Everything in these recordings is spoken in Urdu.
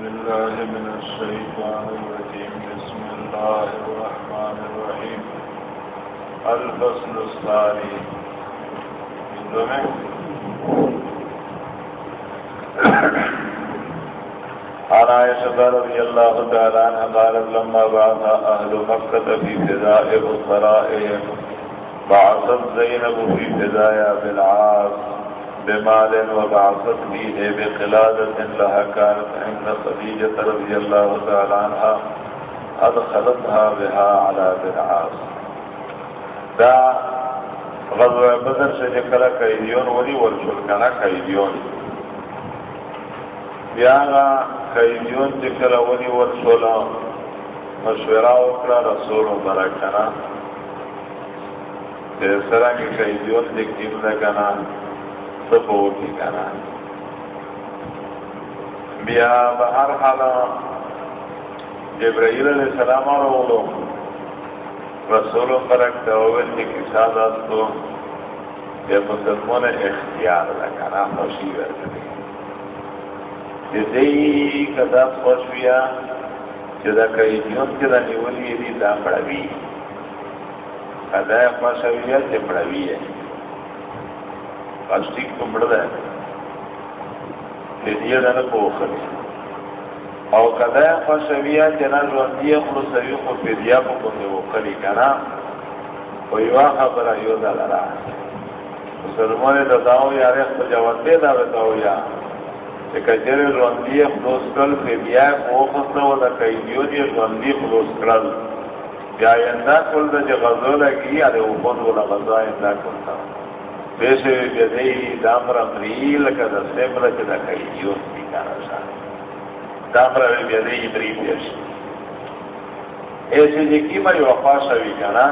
بالله من الشيطان الرجيم. بسم الله الرحمن الرحيم. الفصل الثاني. عن عائشة رضي الله تعالى عنها قالت، لما بعث أهل مكة في فداء بصرائهم بعثت زينب في فدايا بالعاص. بمال وبعثت فيه بقلادة لها كانت عند خديجة رضي الله تعالى عنها أدخلتها بها على بالعاص دا غزوة بدر سے جکلا قیدیون ولی ورشلکنا قیدیون. بیاغا قیدیون جکلا ولی ورشلا مشورہ اکرا رسول برکنا سرنگ قیدیون جکیم لکنا سبو کی کنا بیا بہر حالا جبرائیل علیہ السلام رو رسول پرک تاویل کی کسا داستو یا مسلمان اختیار لکنا خوشی ورکنی جدی کدا خوش بیا جدا کئی جون کدا نیولی دی دا پڑوی کدا خوش بیا جدا پڑوی ہے پلاسٹک کو مڑ رہا ہے دیا دن کو خری او کدا خوشویا جنا ژوندیا خو سوي خو پیدیا په کومه وکړي کنه او یو خبره یو دا لرا مسلمان د داو یاره خو جواب دی دا وتاو یا چې کجره ژوندیا خو سکل پیدیا خو خو نو دا کوي یو دی ژوندیا خو سکل بیا یندا کول د غزو لګي اره او په ولا غزا یندا کول پیسے گدئی دامرا مریل کا دا سیمرا چا کئی جیوت دی کانا شا دامرا گدئی مری پیش ایسے جی کی مری وفا شوی کانا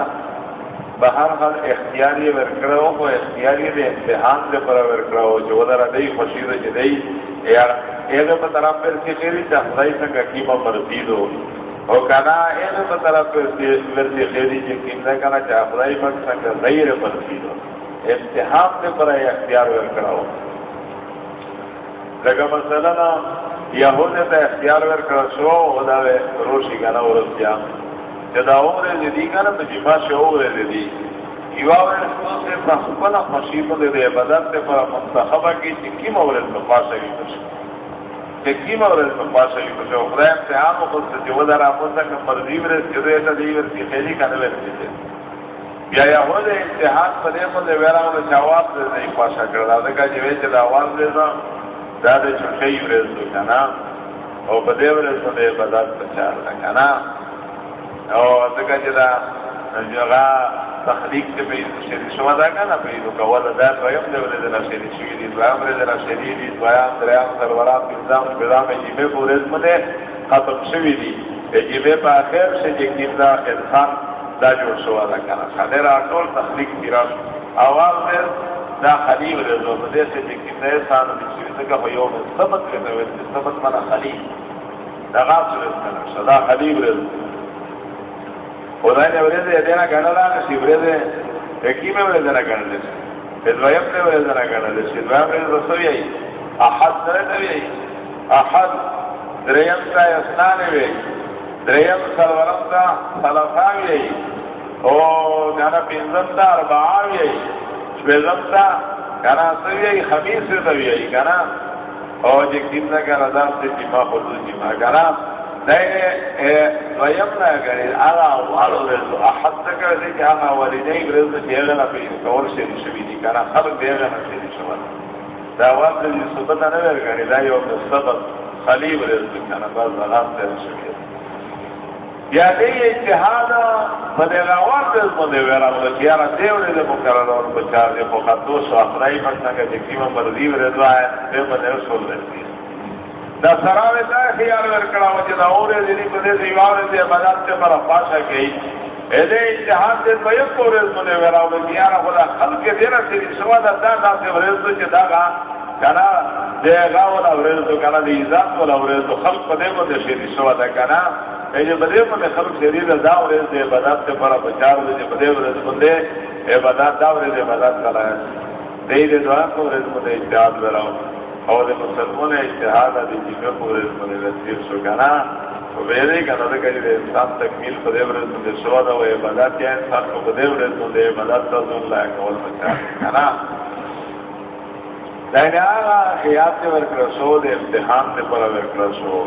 بہر حال اختیاری ورکڑاو کو اختیاری دے امتحان دے پر ورکڑاو جو در دی خوشی دے چی دی ایغه په طرف پر کې خیری ته خدای څنګه کیما مرضی دو او کنا ایغه په طرف پر کې ورته خیری چې کیما کنا چې خدای په غیر مرضی امتحان میں پر اختیار ور کراو لگا مثلا یہود ته اختیار ور کړو شو او دا روشي غنا ورسیا جدا عمر دې دي کنه په جما شو ور دې دي یو اور څه څه په خپل مصیبه دې عبادت ته پر منتخبه کې چې کی مورل په پاسه وي چې کی مورل په پاسه وي چې خدای امتحان او خپل دې ودار اپو ته مرضی ورته دې ته دې ورته خېلي کنه ورته بیا یا ہو دے اتحاد پدے کو دے جواب دے دے پاشا کر دا دے کا جوے چ دا دے دا دا دے چھٹے ورے تو کنا او پدے ورے تو دے بدات پچار دا کنا او دے کا جدا جگا تخلیق تے پے شری شوا دا کنا پے تو کو ولا دا پے دے ورے دے شری شری دی دعا ورے دے شری دی دعا دریا سرورات نظام نظام جی میں پورے منے ختم شوی دی جی په اخر سے جی انسان دا جوړ شو دا کنه خدای را ټول تخلیق میراث. اواز دې دا خلیل دې نو دې چې کې نه سان دې چې څنګه په یو سبت کې نو دې سبت معنا خلیل؟ دا غاصل کنه صدا خلیل دې خدای دې ورته دې نه غنلا نه سی ورته کی مې ورته نه غنل دې دویم دې ورته نه غنل چې دویم دې رسوي احد دې دې احد دریم تا اسنان وی دریم سلورم تا سلفاوی او جانا پینزم تا اربعاوی شویزم تا کنا سوی خمیس دوی کنا او جکیم نا کنا دام تی جیما خودو جیما کنا دویم نا کری، آغا اوالو رزو احد تکر دی که آغا والدین رزو چیغنا پی، کور شیری شوی دی کنا خلق دیغنا شیری شوی دا وقت دی صبتا نویر کری، دا یو مستبت خلیب رزو کنا باز غلام تیر شوی یا دې اجتهاد باندې راوړل دې باندې ورا چې یاره دې ولې دې مقرر او بچار دې په خاطر سو اخرای په څنګه چې کیمه مرضی ورځه دې باندې رسول دې دا سراوه دا خیال ورکړه چې دا اورې دې په دې دیوار دې عبادت ته پر پاشا کوي دې اجتهاد دې په یو کورې باندې ورا او چې یاره خدا خلق دې نه چې سوا دا دا دا ورځه چې دا غا کنا دې غا ولا ورځه کنا دې عزت ولا ورځه خلق په دې باندې شي سوا دا کنا ایجے بدے میں خلق شریر دا اور دے عبادت سے بڑا بچار دے بدے ورے بندے اے عبادت دا اور دے عبادت کلا ہے دے دے دعا کو رے بندے اجتہاد کراؤ اور دے مسلمان اتحاد دی جی جگہ پورے من رسیر شو کنا تو ویرے کنا دا کجی دے انسان تکمیل پدے ورز من دے شو دا و عبادت یا انسان کو پدے ورز من دے عبادت تا زون لائے کول بچا کنا لیکن آگا خیات دے ورک رسو دے امتحان دے پر ورک رسو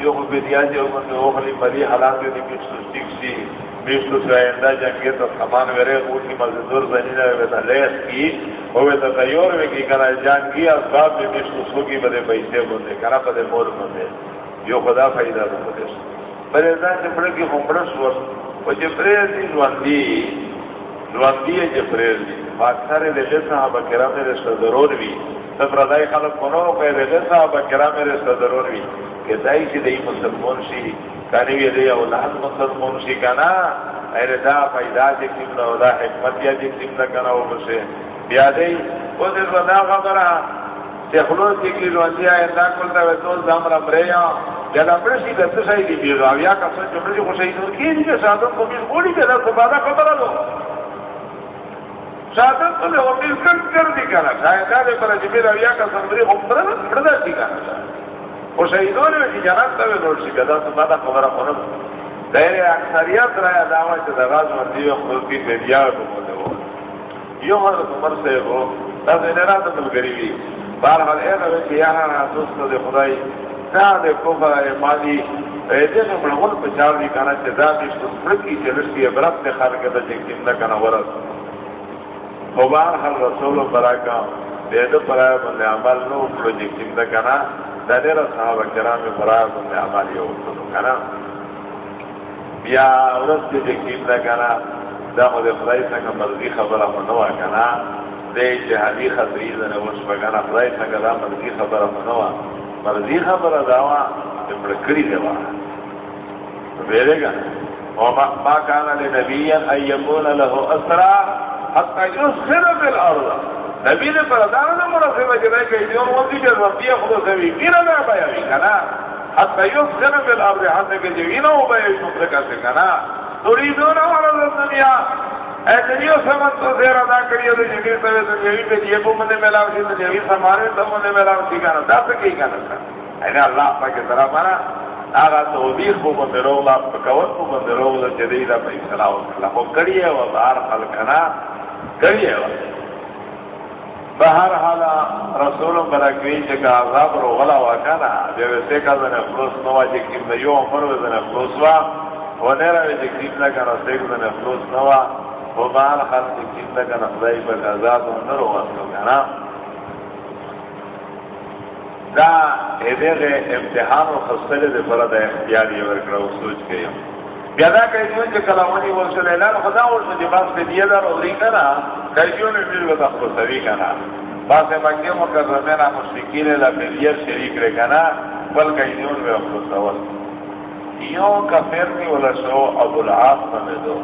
یو کو بیدیا جے ہو مری حالات دی کچھ سسٹک سی میشتو سے آئندہ جنگی تو سامان ویرے اوٹی مزدور زنینا ویتا لیس کی ہوئے تو تیور میں کی، کنا جنگی اسباب میں میشتو سو کی بدے پیسے بندے، کنا بدے مور بندے، یو خدا فائدہ دو بدے جی سو۔ بلے ازان جپڑے کی خمبرس ور و جی جپریل دی نواندی نواندی ہے جی جپریل دی۔ باکسار لگے صحابہ کرام رشتہ ضرور بھی تب ردائی خلق کنو کہ لگے صحابہ کرام رشتہ ضرور بھی کہ دائی چی دائی مسلمون شی کانی وی دی اولاد مسلمون شي کنا ایر دا پیدا چې کیم نو دا حکمت یا چې کیم کنا و بشه بیا دی او دې ودا خبره چې خلوص کې کلی روانتیا اندا کولتا و ټول ځم را بریا یا۔ دا پر شي د څه شي دی بیا بیا کا څه چې پر خوشي نور کې دې ساده کو به وړي کې دا څه باندې خبره ده ساده ته له وکیل کړ کړ دي کنه شاید دا پر چې بیا کا څه مری هم پر پر دا دي او شهیدون وی جنت ته نور شي کدا ته دا خبره خورم دایره اکثریت را دعوا چې د غاز باندې خپل کې بیا کومه و یو هر عمر سے وہ دا نه راته ملګری وی بار حال اے نو چې یا نه دوست د خدای دا د کوفه مالی دې نو موږ په چار دي کنه چې دا دې څه کی چې لږه عبرت ته خلک د دې کې کنه ورس او بار حال رسول براکا دې د پرای باندې عمل نو پروجیکټ څنګه کنه دا دیر صحابہ کرام فراغ میں عمالی ہوتنو کنا بیا ورس دی دکیم دا کنا دا خود خدای سنگا مرضی خبر منوا کنا دے جہادی خطری دن وش بگانا خدای سنگا دا مرضی خبر منوا مرضی خبر داوا جمڑکری دوا بیرے گا، وما كان لنبيا ان يكون له اسرى حتى يسخر بالارض نبی نے پر ادار نہ مرا سے میں کہ کہ جو وہ بھی جو ربی خدا سے بھی میرا نہ پایا بھی کنا حتى يسخن بالامر حتى کہ جو نہ ہو پایا اس سے کہتے کنا. تريدون على الدنيا اے دنیا سمجھ تو زیرا نہ کریے تو جی سے تو یہ بھی یہ کو منے ملا سی تو یہ ہمارے تو منے ملا سی کنا دس کی کنا اے اللہ پاک کی طرف مانا آغا توبیخ کو بندرو لا پکوت کو بندرو لا جدیدہ پیسلا و اللہ کو کریے و بار خلقنا کریے و بہر حالا رسول برکوی چکا عذاب رو غلا وکانا جو ویسے کا زن افلوس نوا جکیم دا یو عمر و زن افلوس وا، و نیرہ وی جکیم دا کنا سیک زن افلوس نوا و بہر حال جکیم دا کنا خدای پر عذاب و نرو واسلو کنا. دا ایدیغ امتحان و خستل دے فرد اختیاری ورکڑا و سوچ گئی بیادا کئی دیون چه کلامانی ورسل اعلان خدا ورسل جی باس پہ دیئے دار اوری کنا کئی دیون امیر بتا خسوی کنا باس مکی مکرمینا مشرکین لبیلیر شریک رے کنا بل کئی دیون بے خسوال یوں کا فرنی والا شو ابو العاص بنے دو.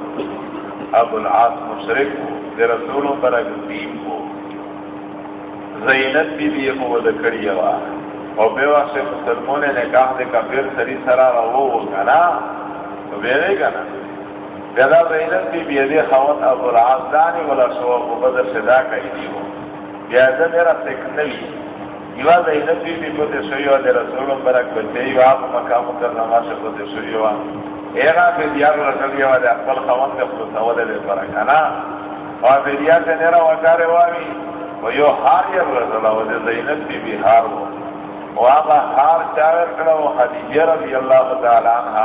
ابو العاص مشرک ہو دے رسولوں پر اگر دین ہو زینت بی بی کو ود کڑی ہوا اور بے واسطے مسلموں نے کہا دے کا پھر سری سرا رہو کنا تو بیرے گا نا پیدا رہنت بھی بیدے خوات ابو العاصدانی ولا سوا ابو بدر صدا کئی دی ہو بیادہ میرا سکنوی یوا زینت بھی بھی پتے سویو دے رسول برک بچے یوا آپ مقام کر نماز پتے سویو ایغا پہ دیار رسول یوا دے اقبل خوان دے خلو سوال دے برکانا اور پہ دیار سے نیرا وکارے واوی. و یو ہار یر رسول و دے زینت بھی بھی ہار ہو و. آقا ہار چاور کڑا و خدیجہ رضی اللہ تعالی عنہ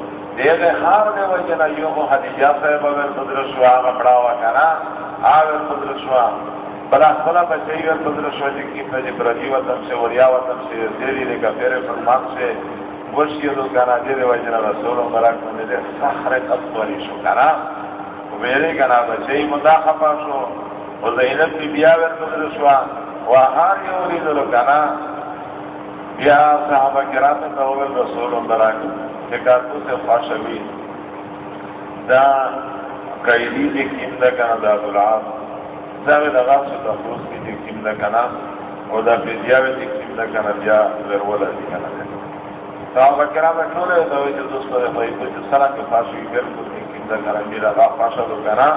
دیگه ہار دے وجنا یو کو حدیجہ صاحب اگر قدر شو آگا ہوا کنا آگر قدر شو بلا خلا بچائی گر قدر شو جی کی فجی برجی وطن سے وریا وطن سے دیری لے کا پیرے فرمان سے ورشی دو کنا دے دیرے وجنا رسول و مراک من دے سخر قطوری شو کنا میرے کنا بچائی مدا خفا شو۔ و زینب بی بیا ور قدر شو و ہار یہ دلو کنا یا صحابہ کرام تا اول رسول اندر آگی کہ کارتو سے خواشوی دا قیدی دی کم دا کنا دا دلعاب دا وی دا غاص تفروس کی دی کم دا کنا و دا پیدیاوی دی کم دا کنا، بیا وروالا دی کنا۔ صحابہ کرام اٹھولے دا وی جو دوست پر خواهی جو سرا کے خواشوی بلکل دی کم دا کنا، میرا غاص خواشا دو کنا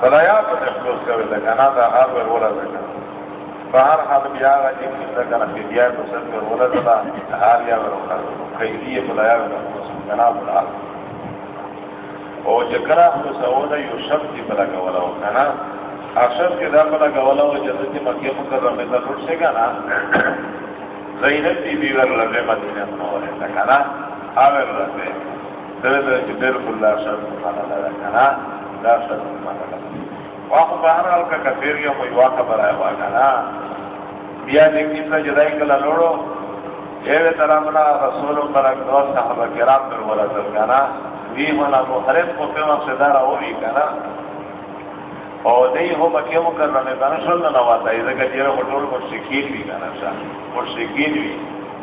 فلا یا پر تفروس کوئی دا کنا، دا غاص وروالا دا کنا۔ بہر حال بیا گا جی کسی کا نفی دیا تو سر کر بولا تھا ہار یا ور خیلی بلایا کنا بلا. او جکرا ہم سودا یو شب کی بلا گولا ہو کنا. اشرف کے دار بلا گولا ہو جدت مکہ مکرم میں ضرور سے کنا زینب دی بیور لبے مدینہ منورے تا کنا. آور لبے در در جبیر اللہ شرط مانا لگا کنا. لا شرط مانا لگا واخو بہر حال کا کثیر یا کوئی واقع برائے ہوا کنا بیا لیکن نہ جدائی کلا لوڑو اے ترامنا رسول برک دو صحابہ کرام پر ولا کنا وی منا کو ہر کو پہ مقصدار ہوئی کنا او دئی ہو مکہ مکرمہ کنا شل نہ واتا اذا کہ جرا مٹول کو شکیل بھی کنا شاہ اور شکیل بھی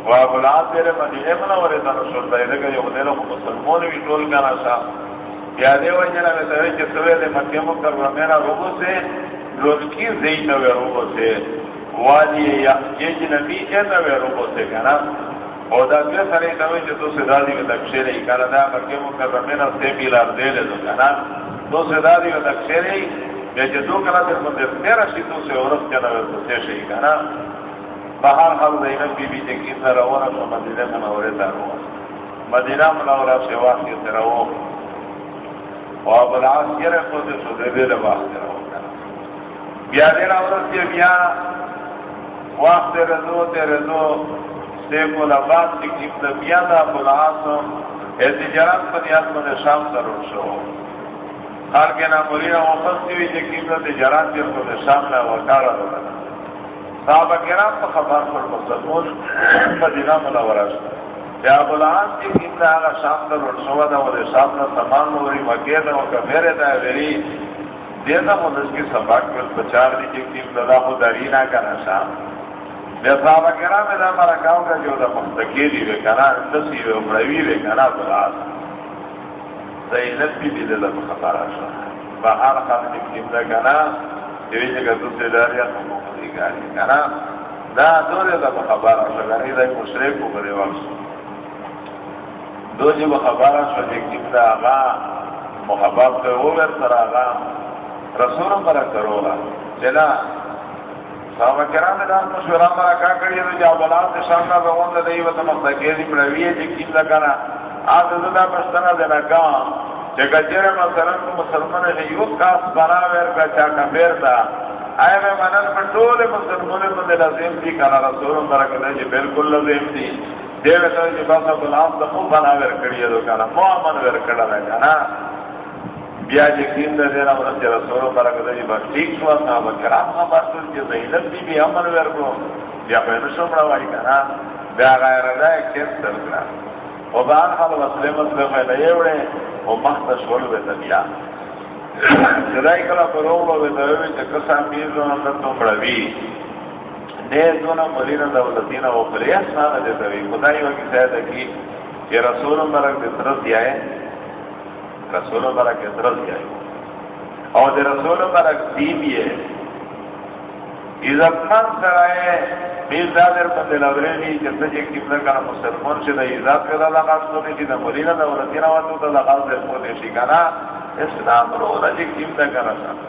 وا اولاد تیرے مدینے منورے تھا رسول اللہ اذا کہ جو دے لو مسلمان بھی ٹول کنا شاہ یا دے وجنا میں تے کہ سوے دے مکہ مکرمہ میرا روبو سے لوکی زین نو روبو سے وادی یا جج نبی کے نو روبو سے کنا او دا بیا سره ته چې تو سے دادی و تکشری کړه دا مکه مکرمه میرا سے بیلا دے لے دو کنا تو سے دادی و تکشری چې دو کلا در مده میرا شي تو سے اورس کنا و تو سے شي کنا بہار حال زینب بی بی چې کی سره ورا مدینه منوره ته مدینه منوره سے واقع سره وو او یہ رکھو دے سو دے دے رہو بیا کے بیا. وقت رضو دے رضو سے دے بیا دا ایسی من شام ضرور شو. کے نام مرینا دے شام وکارا صحابہ کرام خبر پر مدینہ منورہ شو یا بلان کی کیتا آگا شام در رسوا دا و دے شام در سامان موری مکی دا و کمیرے دا ویری دیتا خود اس کی سباک کل بچار دی جی کی کیم دا دا خود دارینا کنا شام بیا صحابہ کرام دا مارا کاؤں کا جو دا مختکی دی وے کنا اندسی وے امروی وے کنا بلان زینت بھی دی دا بخطار آشا بہار خان کی کیم دا کنا دیوی جی جگہ دوسرے داریا خموک دی گاری کنا دا دور دا بخبار آشا گانی دا مشرک کو کرے واقع دو جب خبارا شو دیکھ جبتا آغا محباب کے وہ سر آغا رسول مرا کرو گا چلا صحابہ کرام نے مشورہ مرا کا کری تو جا بلا سے سامنا بغون دے دی وتا مخدی دی پڑوی ہے جی کیتا کرا آ ددا پشتنا دینا کا کہ گجر مثلا کو مسلمان ہے یو کاس بنا ور کا چا کا دا آئے میں منن پر پٹول مسلمان بندے لازم دی کرا رسول مرا کہ جی بالکل لازم دی دیو ته چې باسا غلام د خو بنا ور کړی دو کنه مو امن ور کړه نه کنه بیا چې کین د دې راو چې رسول برکت دی، بس ٹھیک شو صاحب کرام خبر ته چې زینب دی بیا امن ور کړو. بیا په نو شو مړ وای کنه بیا غیر دا کینسل کړه. او بان حال مسلم مسلم نه یوړې او مخ شول به بیا. جدای کلا پرولو به دوی چې کسان پیزو نن ته مړوي دے دونا ملینا دولتینا و پریس نانا دیتا وی خدای وکی سیدہ کی کہ رسول مرک دے ترس جائے رسول مرک دے ترس جائے اور دے رسول مرک دی بھی ہے عزت من سرائے میر دادر پندے لورینی جتا جے کبلا کنا مسلمان شدہ عزت کا پیدا لغاز کنی جی دا ملینا دولتینا واتو دا لغاز دے پونے شکانا اسلام رو دا جے کبلا کنا سا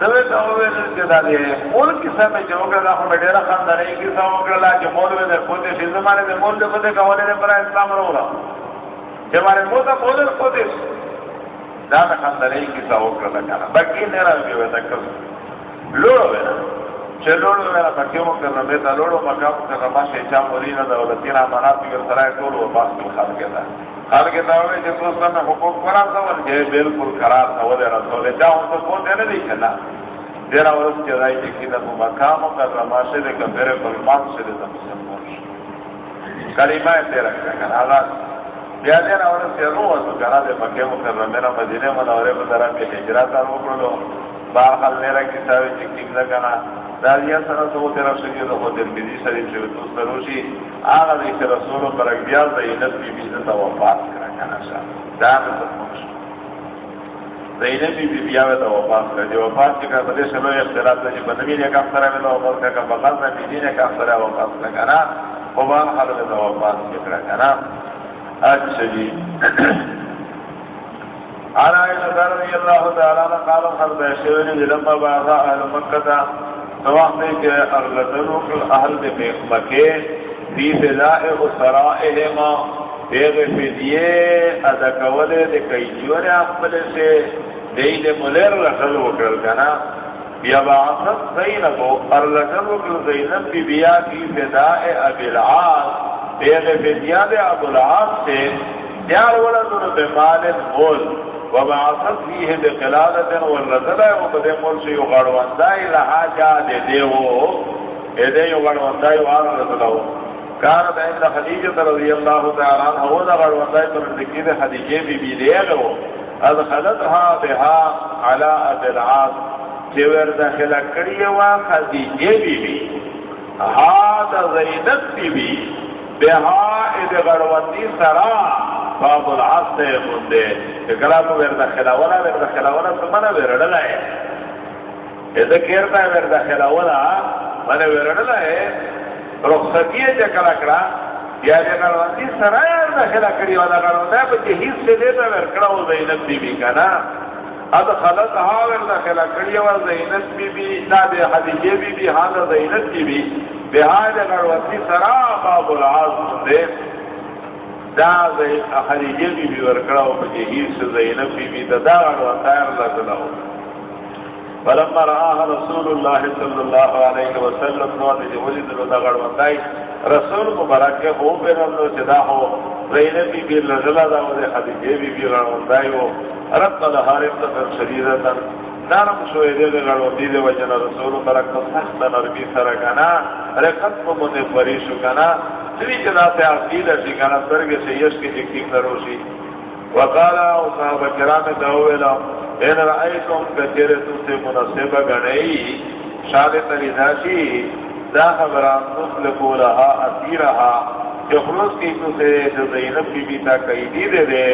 دوی ته وویل چې دا دی مول کیسه مې چې وکړه خو مې ډېره خاندانې کیسه وکړله چې مول مې پوتې شي زمانه د مول د پوتې کولې نه پر اسلام وروړه چې باندې مول ته مول پوتې دا مې خاندانې کیسه وکړله کنه باقي نه راځي وې تکل لوړ وې چلوڑو میرا مکیو مکرم بیتا لوڑو مکام مکرم شیچا مولینا دا ولتینا مناتی گر سرائے طول و باس کل خال کے دا خال کے دا ہوئے جس دوستا میں حقوق قرآن سوال جے بلکل قرار سوال رسول جاؤں تو کون دینے دی چلا دیرا ورس کے رائے دائی دیکھی دا مکام مکرم شیدے کا میرے کلمان شیدے دا مسلم مرش کلمہ تیرا کنا آغاز بیا دینا ورس کے رو تو کنا دے مکیو مکرم میرا مدینے منورے بدرہ میں حجرات آر وکرلو باہر حال میرا کتابی چکیم لگنا داریا سره تو تیرا شکی دو خود درمیدی شریف شوی تو سروشی آغا دیش رسول پر اکبیال دا اینت بی بی زتا وفات کرا کنا شا دام تفمش زینب بی بی بیاوی دا وفات کرا دی وفات کرا بدے شلو اختلاف دا جی بنمین یک افترہ میں دا وفات کرا کم بغل دا بیدین یک افترہ وفات کرا کنا خوبان حال دا وفات کرا کنا اچھا جی عن عائشة رضي الله تعالى قال خلق يشيرني لما بعث أهل مكة نواقع کے ارلدنو کل اہل دے مکے فی فضاء اسرائہما پیغ فدیے ادا کولے دے کئی جیونے اقبلے سے دین ملیر رخل وکرل کنا۔ بیا باعثت زینبو ارلدنو کل زینب بی بیا فی فضاء ابی العاص پیغ فدیہ دے ابو سے، دیار ولدنو بے مال مول۔ وبعثت فيه بقلادة والرزلة وبدأ مرسي يغاروان داي لها جا دي ديو ايدي يغاروان داي وعن رزله كانت عند خديجة رضي الله تعالى عنها هو دا غاروان داي پر خديجة بي بي ديغو ادخلتها بها على ابي العاص. جوار داخل كريوا خديجة بي بي هذا زينب بي بي بها ايدي غاروان دي سرا. باب العصر مندے، کہ کلام ور داخلا ولا ور داخلا ولا سمنا ور ڈلا ہے۔ اذا کیرتا ور داخلا ولا من ور ڈلا ہے۔ رخصتی ہے کلا کلا یا دے کلواندی سرایا ور داخلا کری والا کلواندا ہے کہ ہیس سے دے ور کڑا ہو زینب بی بی کنا اد خلط ہا ور داخلا کری ور زینب بی بی نا دے حدیجہ بی بی، ہا زینب بی بی۔ بہاد کلواندی سرا باب العصر دے دا زی خدیجه بی بی ورکڑا و پچه ہیس زینب بی بی دا دا غنو اتایر لگلا ہو فلما رآها رسول اللہ صلی اللہ علیہ وسلم نوات جی وجد لو دا غنو اتائی رسول مبارک ہو پہ نمو چدا ہو زینب بی بی لگلا دا و خدیجه بی بی غنو اتائی ہو رب دا حارم تفر شریدتا دارم شوئے دے دے غنو دی دے وجن رسول مبارک سخت نرمی سرکنا رکھت کو منے فریشو کنا سری جنا سے عقید ہے کنا سرگ سے یش کی جکی کروشی وقالا او صحابہ کرام دوویلا ان رأیتم کچر تو سے مناسبہ گنئی شاد تریداشی دا خبران نسلکو لها اتیرها کہ خلوص کی تو سے جو زینب بی بی تا قیدی دے دے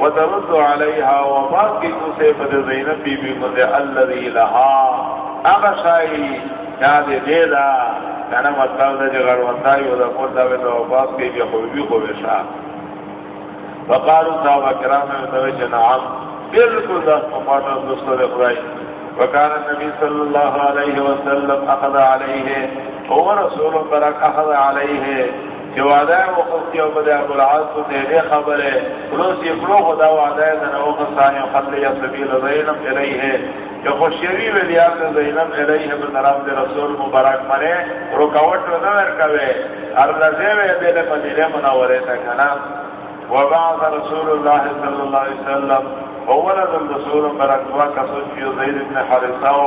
وترد علیها وباس کی تو سے بد زینب بی بی مدے اللذی لها اغا شائی یاد دے دا کنا مطلب دا جگر وندائی و دا خود دا دا باس کے بیا خوبی بھی خوبی شاہ وقالو صحابہ کرام میں دوچے نعم. بالکل دا مفاتا دوستو دے خدای. وکان النبی صلی اللہ علیہ وسلم اخذ علیہ هو رسول برک اخذ علیہ جو وعدہ وہ خلقی و بدے ابو العاص کو دے دے خبر ہے خلوص یہ فلو خدا وعدہ ہے دن او خصانی و خطل یا سبیل زینم الیہ کہ خوشیری ولیار دے زینم الیہ بنرام دے رسول مبارک منے، رکاوٹ و نور کوے ارلزے وے دے لے مدینے منورے تکنا وبعث رسول اللہ صلی اللہ علیہ وسلم وولد الرسول برک وکسن فی زید بن حرساو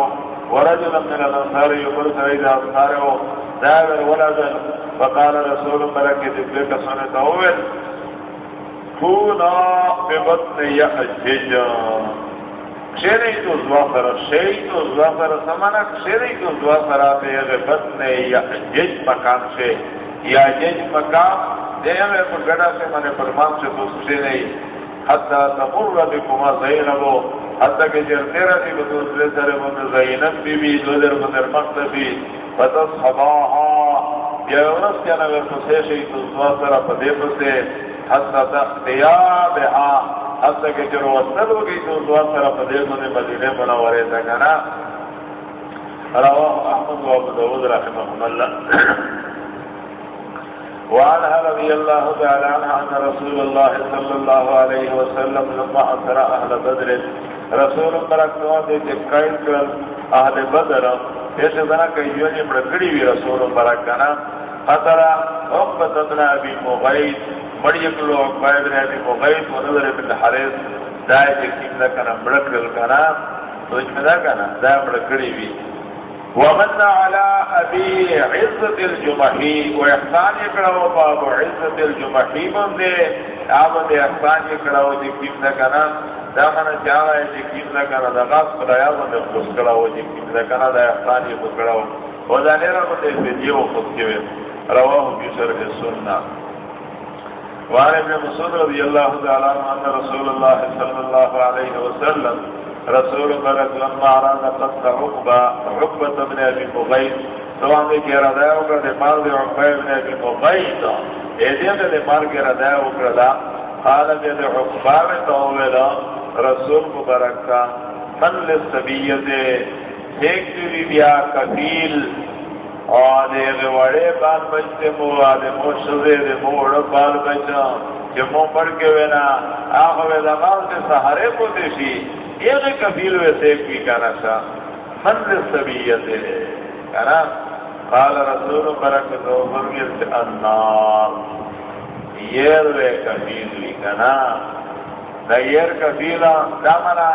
ورجل من الانصار يقول سعيد انصاره داور ولد فقال رسول بركه ذكرك سنه اول كونا ببطن يحجج شری تو زوافر شری تو زوافر سمانا شری تو زوافر آتے ہیں بطن يحجج مکان سے یا جج مکان دے میں گڑا سے منے فرمان سے دوست سے نہیں حتی تمر بکما زینبو حتی کہ جر تیرا دی بدوسرے سرے من زینب بی بی دو در من در مقتبی فتص حباها یا ورس کیا نگر پسے شئی تو سوا سرا پدے پسے حتی تختیا بہا حتی کہ جر وصل ہو گئی تو سوا سرا پدے من مدینے منورے تکنا رواہ احمد و ابو داود رحمہ اللہ۔ وعنها رضي الله تعالى عنها أن رسول الله صلى الله عليه وسلم لما أسرى أهل بدر۔ رسول برك نوان دي تقايد كرل أهل بدر۔ ایسے دنا کئی جوانی مڑکڑی بھی رسول برک کنا خطرہ اقبت ابن ابی مغید مڑی اکلو اقبا ابن ابی مغید و نظر ابن حریص دائے جکیم دا کنا مڑکڑ کنا تو اجمہ دا کنا دائے مڑکڑی بھی ومن على ابي عزت الجمحي واحسان يكرهو باب عزت الجمحي من دي آمد احسان يكرهو دي كيف نكنا دا من جاوه دي كيف نكنا دا غاز قرآيا من خص كرهو دي كيف نكنا دا احسان يكرهو ودا نيرا من دي فيديو خص كوه رواه بشرح السنة وعن ابن مسعود رضي الله تعالى عنه رسول الله صلى الله عليه وسلم رسول برک لما آرانا قصد عقبا عقبت ابن ابی مغید سوان دے کی ردائی اکر دے مار دے عقبا ابن ابی مغید ایدین دے مار کی ردائی اکر دا۔ قال دے دے عقبا میں توویلا رسول مبرک کا من لسبیت ایک دوی بیا کفیل آدے غوڑے بال بچتے مو آدے مو شدے دے مو اڑا بال بچا۔ جو مو پڑھ کے وینا آخوے دماغ سے سہارے کو دیشی ایک کفیل ویسے کی کانا شا۔ من سبیت کانا، قال رسول برکتو فرمیت النار۔ یر وے کفیل لی کانا۔ دا یر کفیلا دا منا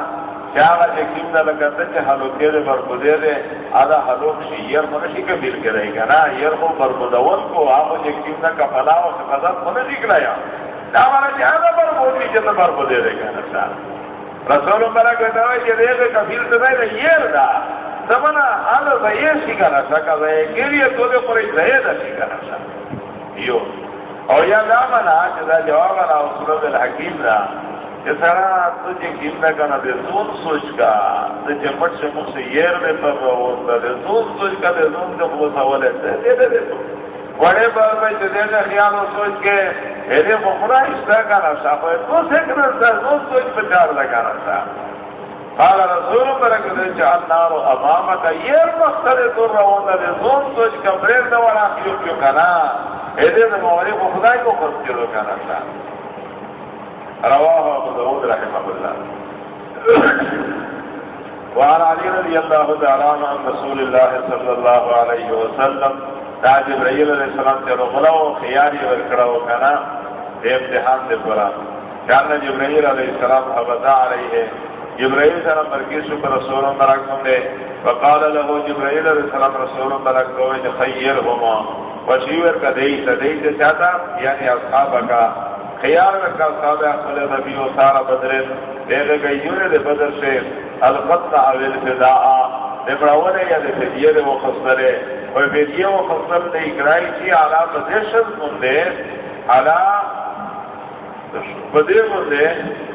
چاہا چے کم دا لکتا چے حلوکے دے برکودے دے آدھا حلوک شی یر منشی کفیل کرے کانا یر خو برکودون کو آمو چے کم دا کفلاو سفادت منشی کلایا دا منا آدھا برکودی دا برکودے دے رسول کہ کفیل سے یہ دا دا کا گریہ تو دے پر ایک دا یو. اور یا دا جواب آنا اصول الحکیم دا کہ سارا تجھے کیم کنا دے زون سوچ کا دے جمٹ سے مجھ سے یہ دے پر روز دا دے زون سوچ کا دے زون دے خوصا والے دے دے دے دے بڑے بار میں جدے نے خیال و سوچ کے میرے مخرا اس طرح کا نشا ہو تو سے کرتا دو سوچ پچار لگا نشا قال رسول برک دے جان نار و امام کا یہ مقصد تو رونا دے دو سوچ کا بریر نہ والا کیوں کیوں کنا اے دے موری کو خدا کو خود کرو کنا نشا رواه ابو داود رحمه الله. وعن علي رضي الله تعالى عن رسول الله صلى الله عليه وسلم، دا جبرائیل علیہ السلام تے رغلا و خیاری ورکڑا و کنا دے امتحان دے پورا جاننا جبرائیل علیہ السلام حبتا علیہ جبرائیل سلام مرکیس پر رسول مرک دے وقال له جبرائیل علیہ السلام، رسول مرک دے خیر ہما وشیور یعنی کا دئی تدئی چاہتا یعنی اصحاب کا. خیال رکھا اصحاب اخبر نبی و سارا بدر دے گئی یون دے بدر سے البتہ القطع والفداء دے بڑاونے یا دے فدیے دے وہ خسرے. اور بیدیہ و خصل نے اکرائی کی علا بدیشت مندے. علا بدے مندے،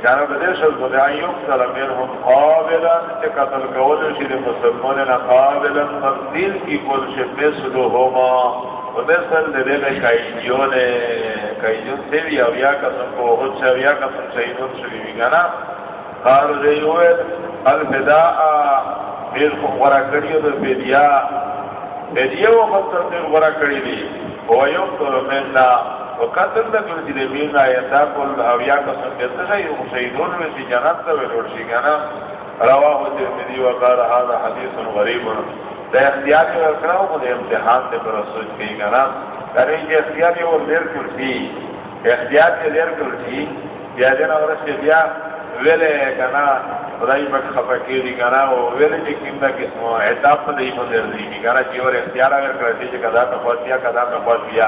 جانا بدیشت مندے. آئیوک سلمین ہم قابلا چے قتل قول شیر مسلمان قابلا تبدیل کی کل شب مثلو ہوما و مثل دے دے گئی کائیجیوں نے بھی اویا قسم کو خود سے اویا قسم شہیدون شوی بھی گنا قارو دے ہوئے الفداء میل کو خورا کریو دے بیدیا دیو مطلب دې ورا کړی دی او یو تر مننا وقتل د کړي دې مینا یا تا کول او یا قسم دې څه یو شهیدون مې چې جنت ته ورور شي کنه رواه ترمذی وقال هذا حديث غريب دا اختیار یې ورکړو په امتحان ته پر سوچ کې کنه کرے یہ اختیار یې ور لیر کړی اختیار یې لیر کړی شي بیا جنا نو ورسې بیا ویلے کنه خدای پاک خفا کیږي کنه او ویلې چې جی کیمه قسمه اعتاب ته دی په دې دی کنه چې ور اختیار اگر کړی جی کدا ته پاتیا کدا ته پاتیا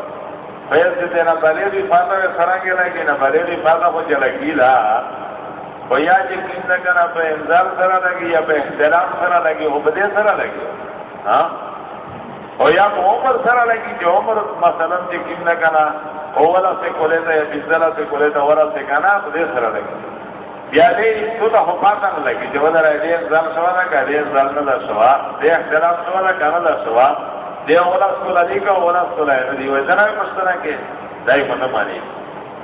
مړول فیض دې نه بلېږي پاته سره لګي نه بلېږي پاته خو چلګی لا ویا چې کیند کنه په انزال سره لګي یا په احترام سره لګي او په دې سره لګي ها ہاں؟ او یا په عمر سره لګي چې عمر مثلا چې کیند کنه اولا سے کولے ته یا بزلا سے کولے ته ورا سے کنه په دې سره لګي بیا دې تو ته هو پاته نه لګي چې ودر دې ځان شوا نه کړي ځان نه شوا دې احترام شوا نه کنه دا شوا دې اولا سکول دې کا اولا سکول دې وې ځنه پښتنه کې دای په مانی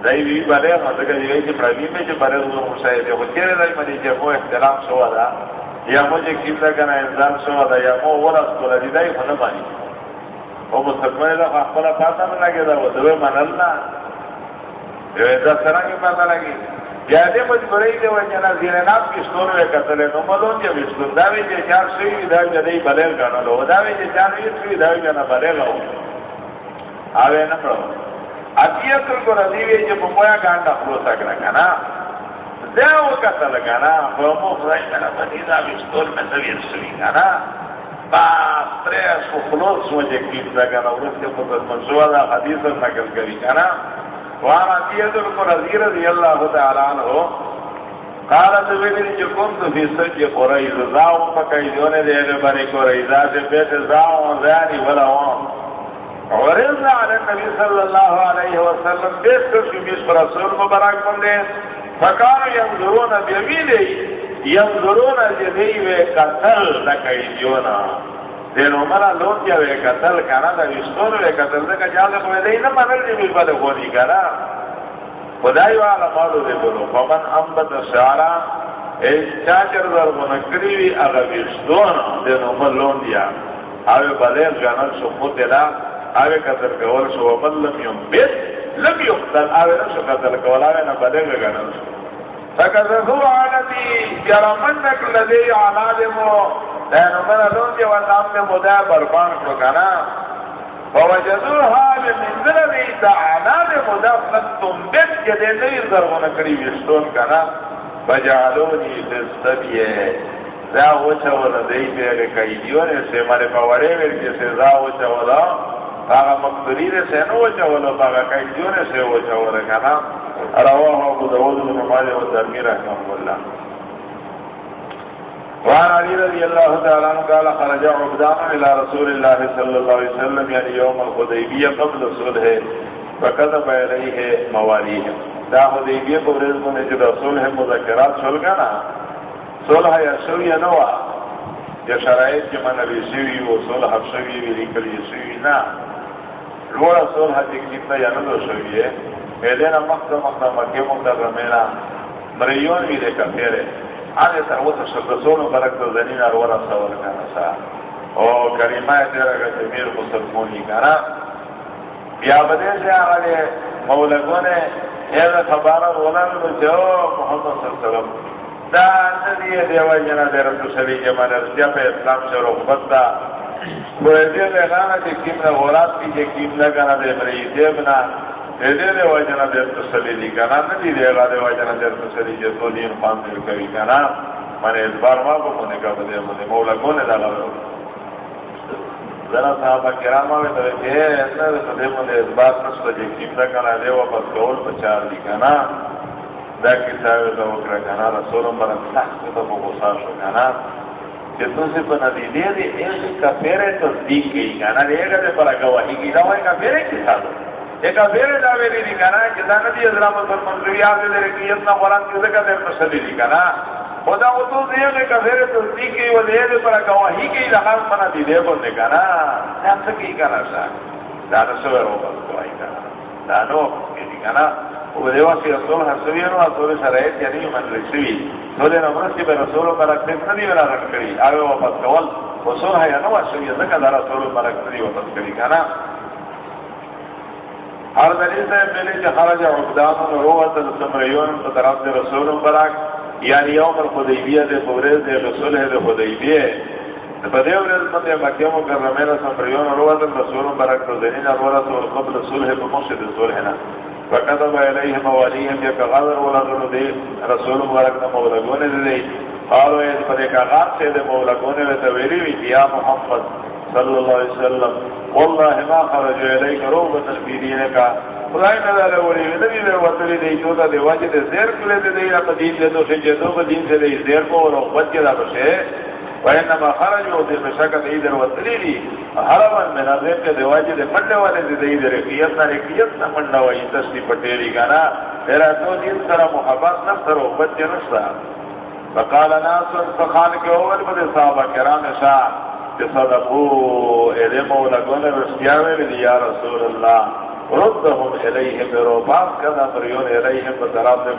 دای وی باندې هغه دې چې پرایوی مې چې بارے نو مشای دې هوته دې مې چې مو احترام شوا دا یا مو چې کیسه کنه ځان شوا دا یا مو اولا سکول دې دای په مانی او مسلمان دا خپل پاته نه لګي دا ودوي منل نہ نه دا څنګه پاته لګي بیا دې مجبورې دې وجه نه زیر نه پښتون وې کتل نو ملون چې پښتون دا وی چې چار شي دا دې بلل غنلو دا وی چې چار یې شي دا وی نه بلل او اوی نه پرو اتیه تر کو ردی وی چې په مویا ګانډه خلاص کړه کنه دا وکتل کنه په مو خدای کنه باندې دا پښتون مې څه ویل شي کنه با پرس خو خلاص وجه کیږي دا کنه ورته په منځو دا حدیث نقل کوي کنه وعن عطية القرزي رضي الله تعالى عنه قالت بلن جو كنت في سجي قريز زاو فكيدون دير بني قريزا في بيت زاو وزاني ولا وان ورزنا على النبي صلى الله عليه وسلم بيت كشميش برسول مبارك من فكانوا ينظرون بيمينه ينظرون جديد قتل لكيدونا دین عمر لون کیا وے قتل کنا دا وشتور وے قتل دا جال کو دے نہ منل دی مل بل کو کرا خدای والا مالو دے بولو فمن انبت شعرا اے چاچر در منکری وی اگا وشتور دین عمر لون دیا آوے بلیر جانل شو متلا آوے قتل کول شو ومن لم یم بیت لم یقتل آوے نشو قتل کول آوے نا بلیر جانل شو فکذبو عالتی جرمن نکل لدی عالادمو دینو من لون دی والنام دی مدع بربان کرو کنا. فوجدوها بمنزل دی تعالی دی مدع فتم بیت کے دی نوی ضرغن کری وشتون کنا. فجعلونی فستبیه دا وچا ولا دی بیغ قیدیون سے مارے پاورے ورکی سے دا وچا ولا. فاغا مقدری دے سے نو وچا ولا فاغا قیدیون سے وچا ولا کنا. رواہ ابو دعود بن مالے و درمی رحمہ اللہ. وعن علي رضي الله تعالى عنه قال خرج عبدان الى رسول الله صلى الله عليه وسلم يعني يوم الخديبية قبل صلح فكذب اليه مواليه دا خديبية قبل رزقنا جدا صلح مذكرات شلقنا صلح یا شوی نوا یا شرائط کی من ابی شوی و صلح شوی وی لیکل یا شوی نا لوڑا صلح تکلیفنا یا ندو شوی ہے ایدینا مقتا مقتا مکی مقتا رمینا مریون وی دے کفیرے آنے تا وہ تشدسون برک تو زنین ارورا سوال کانا سا او کریمہ تیرا گا جمیر مسلمونی کانا بیا بدے سے آگے مولگون ایر خبارا غلان جو محمد صلی اللہ علیہ وسلم دا ندی دیو جنا دے رسول صلی جمان رسیا پہ اسلام سے رغبت کوئی دے دے گانا چی کیم نا غرات کی چی کیم نا گانا دے مری دیبنا دے دے وجنا دے تسلی دی کنا ندی دے گا دے وجنا دے تسلی جے تو دین خان دے کبھی کنا منے اس بار ما کو منے کا بدے منے مولا کونے دا لگا ذرا صاحب کرام میں تو کہ ایسا دے منے اس بار نس تو جے کیم دا کنا دے واپس کول پچار دی کنا دا کی صاحب تو وکرا کنا رسول اللہ سخت تو کو ساشو کنا کہ تو سے بنا دی دے دے ایک کا پیرے تو دی کی کنا دے گا دے پر گواہی کی دا کا پیرے کی ساتھ ایک افیر داویلی دی کنا جدا ندی ازرام پر منظوری آگے دے رکی اتنا قرآن کی ذکر دے مسلی دی کنا خدا وہ تو دیو نے کفیر تصدیق کی وہ دے دے، پر گواہی کی لحاظ منا دی دے بندے کنا جان سکی کنا سا دانا سوئر ہو، بس گواہی کنا دانو کی دی کنا وہ دیوا سی رسول حسوی انو اصول شرائط یعنی من رسوی تو دے نمرسی بے رسول پر اکتب ندی بنا رکھ کری۔ آگے واپس کول رسول ہے یا نو اصوی ذکر دا رسول پر اکتب واپس کری کنا ہر دلیل سے پہلے کہ خرج عبدان روحت السمریون پر دے رسول براک یعنی یوم الخدیبیہ دے پوریز دے رسول دے خدیبیہ بدے ورز متے مکہ مکرمین سمریون روحت الرسول براک تو دینین الورس والقبل صلح بمقصد صلحنا فكتب إليهم مواليهم يكغادر ولا غنو دي رسول براک مولگون دے مبارك نمولدون دي قالوا إذ فلك غاب سيد مولا كوني وتويري يا محمد. صلى الله عليه وسلم. والله ما خرج إليك روبة في دينك خدای نه دار وری نبی له وتلی دی جو دا دی واجه دی زیر کله دی یا قدیم دی دو شجه دو قدیم سے دی زیر کو اور وقت دا بشه. وانما خرجوا دی بشکت دی در وتلی دی حرما من ازم کے دی واجه دی پڑنے والے دی دی در قیت نہ قیت نہ مننا وای تسلی پٹیری گانا تیرا تو دین سره محبت نہ سره وقت کے فقال ناس فخان کے اول بده صحابہ کرام شاہ. صدقو اے مولا گن رسیاوے یا رسول اللہ ردهم الیہم روباس کنا فریون الیہم بطراب دے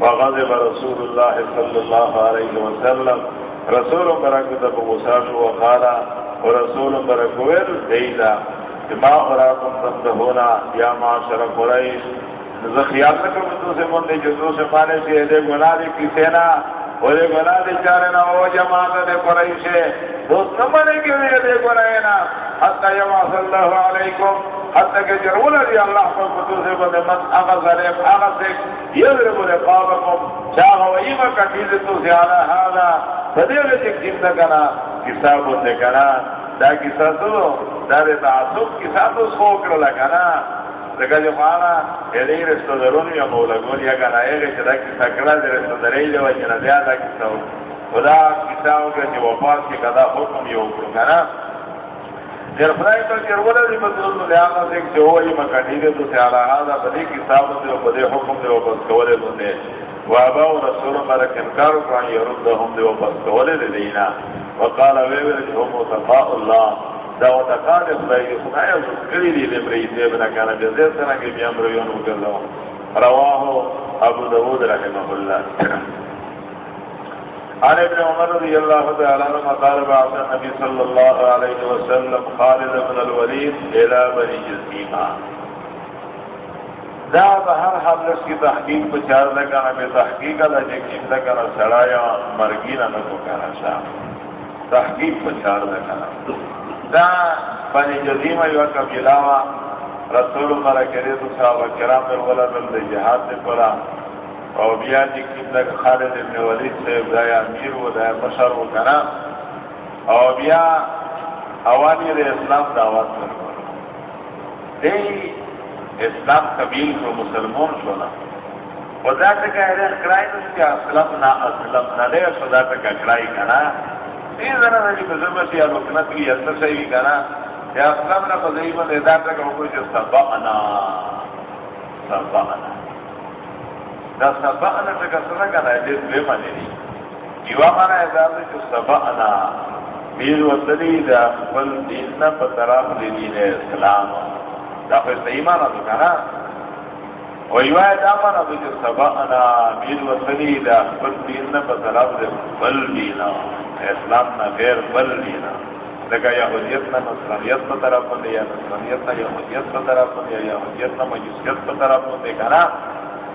وغضب رسول اللہ صلی اللہ علیہ وسلم. رسول برکت ابو مساش وقالا ورسول برکویر دیدا ما اراکم تندہونا یا معاشر قریش زخیات لکم تو سے مندے جو تو سے پانے سے دے گناہ دی کسی نا. وہ دے گناہ دی چارے نا وہ جماعت دے قریش ہے. دوست نمانے کے لیے دے گناہ نا حتی یما صلی اللہ علیکم حتی کہ جرول علی اللہ پر فتو سے بندے من آغا ظلیم آغا سے یضرب لقابکم چاہا و ایمہ کا تو سے حالا فدیو چک جن کنا کسا بندے کنا دا کسا تو دا دے تعصب کسا تو سوکر لکنا لکا جو خوانا ایدی رستو یا مولگون یا کنا ایغی چدا کسا کرا دے رستو درائی وجنا زیادہ کسا ہو خدا کسا ہو کہ جو وفاس کی قدا حکم یو کرو کنا جر خدای پر جر ولا دی بدل نو لیا ما دیکھ جو وہی مکانی دے تو سیالا ہا بدی کتاب دے او بدی حکم دے او بس کولے دے و ابا رسول ملک انکار کان یرد ہم دے او بس کولے دے دینا وقال، وی وی جو مو تقا اللہ دا و تقا دے خدای خدای او کلی دی دے بری دے بنا کنا دے دے سنا کہ بیام رو یون وکلو رواه ابو داود رحمه الله. عن ابن عمر رضي الله تعالى عنه قال بعث النبي صلى الله عليه وسلم خالد بن الوليد الى بني جسيما دا بہر حملس کی تحقیق بچار لگانا بے تحقیق اللہ جکیم لگانا سڑایا مرگینا نکو کہنا شاہ تحقیق بچار لگانا دا بنی جزیمہ یو کبیلاوا رسول اللہ کرے تو صحابہ کرام در ولد اللہ جہاد دے پڑا او بیا چې کله خالد ابن ولید سے دایا امیر و دایا بشر و کنا او بیا اوانی د اسلام دعوت ورکړه دی اسلام قبیل کو مسلمان شو نا و دا ته کہہ کرائی نو چې اسلام نا اسلام نا دے صدا ته کرائی کنا دې زنه د بزرګ یا لوکنت کی اثر صحیح کنا یا اسلام نا په دې باندې دا ته کوم چې سبا انا سبا انا دا سبا انا تکا سنا کنا دې دوی باندې دي یو معنا دا ده چې سبا انا میر وصلی دا خپل دین نه په دی دین اسلام دا په صحیح معنا ده کنه او یو دا معنا ده چې سبا انا میر وصلی دا خپل دین نه دی بل دین اسلام نه غیر بل دین لکه یهودیت نه نصرانیت په طرف باندې یا نصرانیت نه یهودیت په طرف باندې یا یهودیت نه مجوسیت په طرف باندې کنه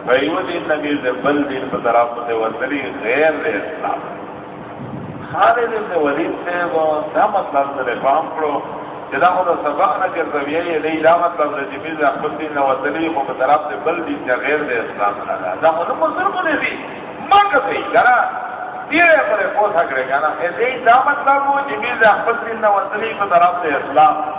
فیو دین نبی دے بل دین پر طرف دے وصلی غیر دے اسلام۔ خالد ابن ولید سے وہ دا مطلب دے فهم کرو۔ جدا خدا سبق نہ کر زویہ یہ لئی دا مطلب دے؟ جمیل دے اخبر دین وصلی کو پر طرف دے بل دین سے غیر دے اسلام نہ دا خدا مصرف نے بھی۔ ماں کا کرا تیرے پر پوچھا کرے گا نا۔ اے دا مطلب وہ جمیل دے اخبر دین وصلی کو طرف دے اسلام؟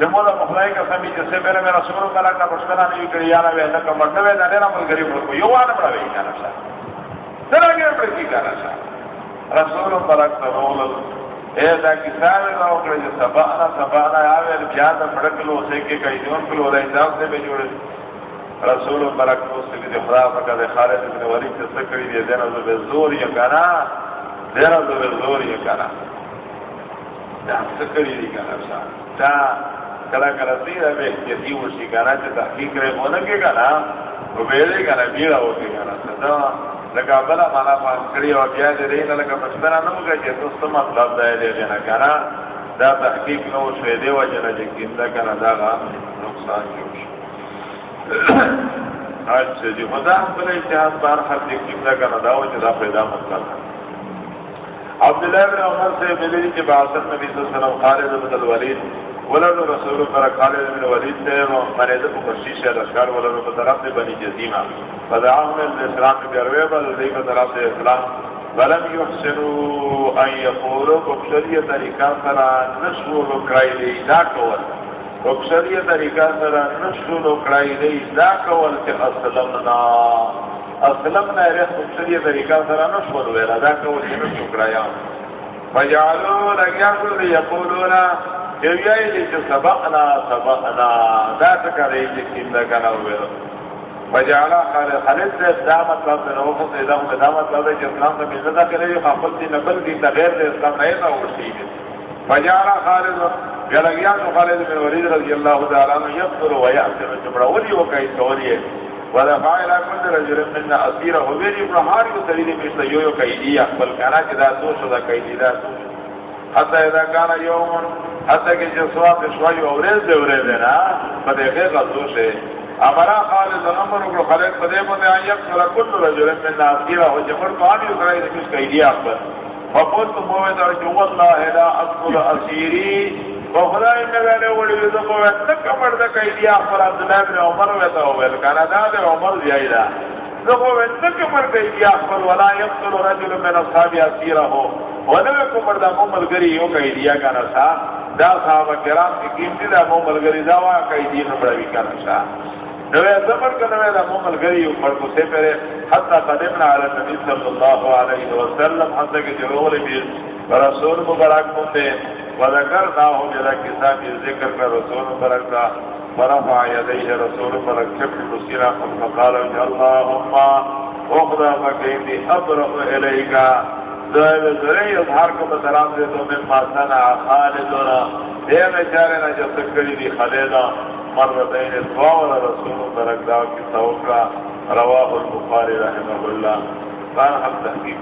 ہوے جمع دا مخلائی کا سمی جسے میرے میرا سمرو ملک نا پشکنا نہیں کری آنا بے اندر کمر نوے دا نینا مل گریب لکو یو آنا بڑا بے کانا شا سر آگے بڑا کی کانا شا رسول ملک تا رول اے، دا کساوے دا اکڑے جو سبانا سبانا آوے بیان دا پڑکلو اسے کے کئی دیون کلو دا انجام سے بے رسول ملک تو سکے دے خدا فکا دے خالد ابن ولی کے سکری دے دینا دو زور یا کانا دینا دو زور یا کانا دا سکری دی کانا شا دا کلا کلا تیر اب احتیاطی وشی کنا چا تحقیق رہے مونگے کنا وہ بیلے کنا بیڑا ہوتے کنا سدا لکا بلا مانا فان کری و بیا دے رہی لکا مشبرا نمگا چا تو سم اطلب دائے دے دینا کنا دا تحقیق نو شوی دی وجه نه چې کیندا کنه دا نقصان جوړ شي اچھا جی خدا خپل اتحاد بار حد کې کیندا کنه دا وجه دا پیدا مطلب عبداللہ بن عمر سے ملی کہ باسط نبی صلی اللہ علیہ وسلم خالد بن الولید ولد رسول پر خالد بن ولید سے مرید کو بخشیش ہے لشکر ولد کو طرف سے بنی جزیمہ فدعاهم الاسلام بگروے بل دی کو طرف سے اسلام. ولم يحسنوا ان يقولوا بشریع طریقہ سرا نشور کرائی دی، دا کول. بشریع طریقہ سرا نشور کرائی دی، دا کول کہ اسلمنا اسلمنا رخ بشریع طریقہ سرا نشور ویلا دا کول کہ نشور کرایا فجعلوا لگیا کل یقولونا جویائی لی جو سبقنا سبقنا دا تکاری جکیم دا کنا ویلا فجعلا خالد خالد سے دا مطلب دے نوخ سے دا مطلب اسلام کا بیزت دا کرے خفل دی نقل دی تغیر دے اسلام نئے تا ورسی دے فجعلا خالد گلگیان خالد بن ورید رضی اللہ تعالیٰ عنہ یقر و یحسن چمڑا ولی و سوری ہے ودفع الى كل رجل منا اسير هو ابن حارث تريد مثل يو يو كيدي اقبل كان كذا دوش ذا كيدي ذا حتى اذا كان يوم حتى کہ جو سوا شوي اورز دے اورز نا فدے غزوش ہے امرا خالد نمبر کو خالد پدے پدے ایت سر کل رجل من ناصیرہ ہو جمر تو آنی اسرائی دکش کہی دیا پر فقلت موید ارجو اللہ لا اذکر اسیری. وخدای نگانے وڑی ویدو کو ویدو کمر دا کہی دیا پر عبداللہ بن عمر ویدو ویدو کانا دا دے عمر دیائی دا دو ویدو کمر کہی دیا پر ولا یقتل رجل من اصحاب اسیرہ ہو ونو کمر دا ممل گری یو کہی دیا کانا سا دا صحابہ کرام کی قیمتی دا ممل گری دا وا کہی دی نبڑوی کانا سا نوے زمر کا نوے دا مومل گری اوپر کو سے پہرے حتی قدمنا علی نبی صلی اللہ علیہ وسلم حتی کہ جروغلی بھی رسول مبارک مندے وذکر ناہو جدا کسا بھی ذکر کر رسول مبارک دا۔ ورفع یدیہ رسول مبارک چکر رسیرہ فقال انجا اللہم اخدا فکیمی ابرق علیکا اظہار کو بسلام دے تو من ماسنا خالدنا دے میں چارے نا جو سکری دی خلیدہ مرتين الفاور رسول ترك داو کی توقع رواه البخاري حق تحقیق